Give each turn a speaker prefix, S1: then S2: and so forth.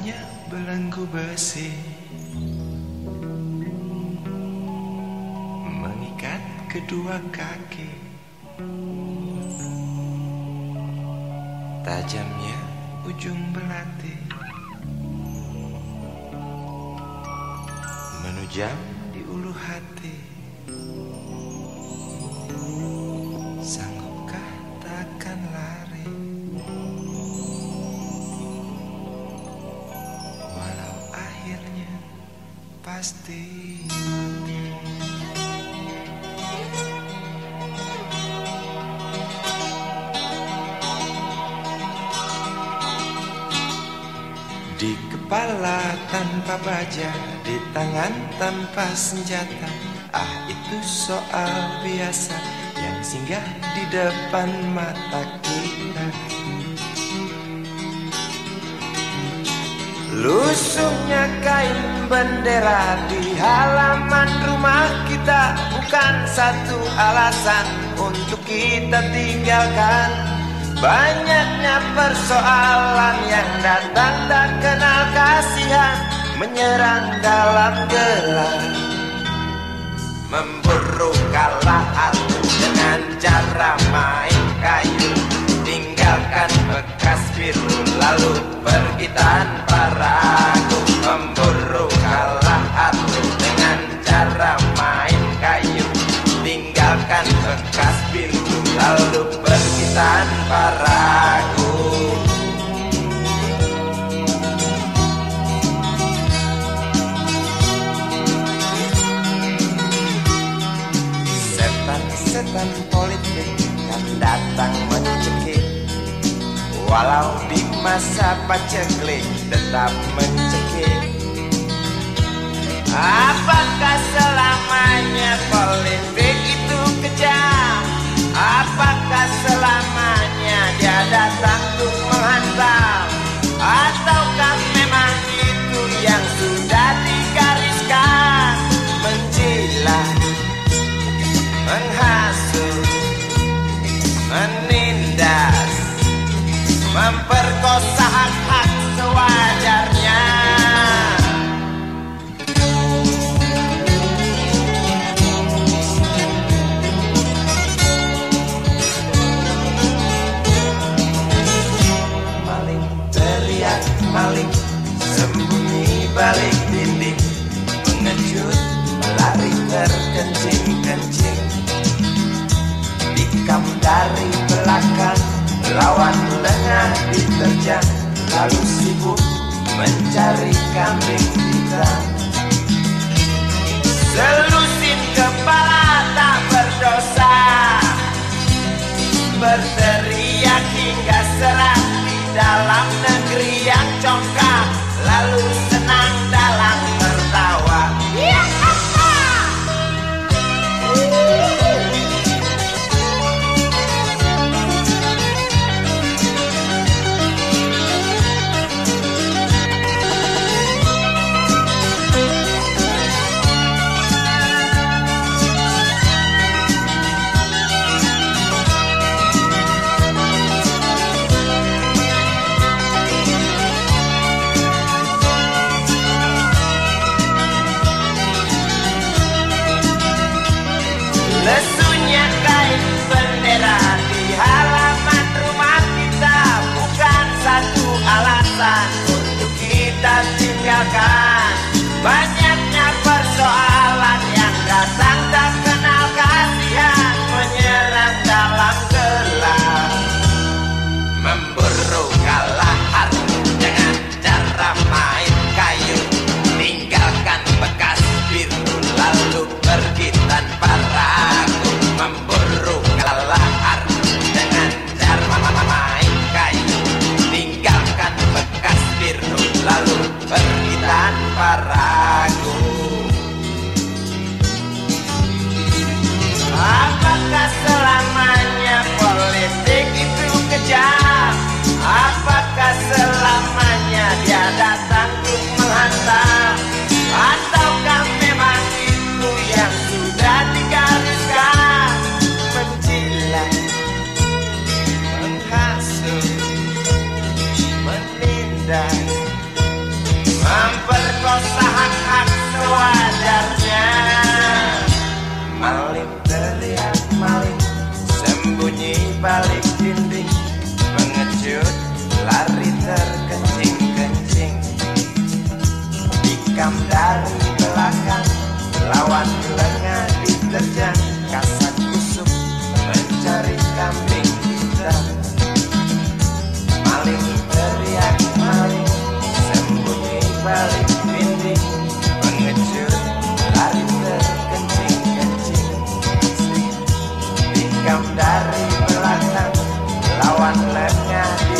S1: Kuatnya belenggu besi. Mengikat kedua kaki. Tajamnya ujung belati. Menujam di ulu hati. Sanggupkah pasti. Di kepala tanpa baja Di tangan tanpa senjata. Ah itu soal biasa Yang singgah di depan mata kita Lusungnya kain bendera di halaman rumah kita Bukan satu alasan untuk kita tinggalkan. Banyaknya persoalan yang datang tak kenal kasihan Menyerang dalam gelap Memburu kalah hati dengan cara main kayu. Tinggalkan bekas lalu pergi tanpa ragu Walau di masa paceklik tetap mencekik Apakah selamanya politik itu kejam? Apakah selamanya dia datang untuk menghantam? Ataukah memang itu yang sudah digariskan? Menjilat, menghasut, percosa Lalu sibuk mencari kambing hitam Selusin kepala tak berdosa. Berteriak hingga serak di dalam negeri yang congkak. Lalu senang dalam Dikam dari belakang Lawan lengah diterjang Kasak kusuk mencari kambing hitam Maling teriak maling Sembunyi balik dinding. Pengecut lari terkencing-kencing. Dikam dari belakang Lawan lengah diterjang